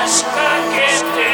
Las caquetes.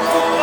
아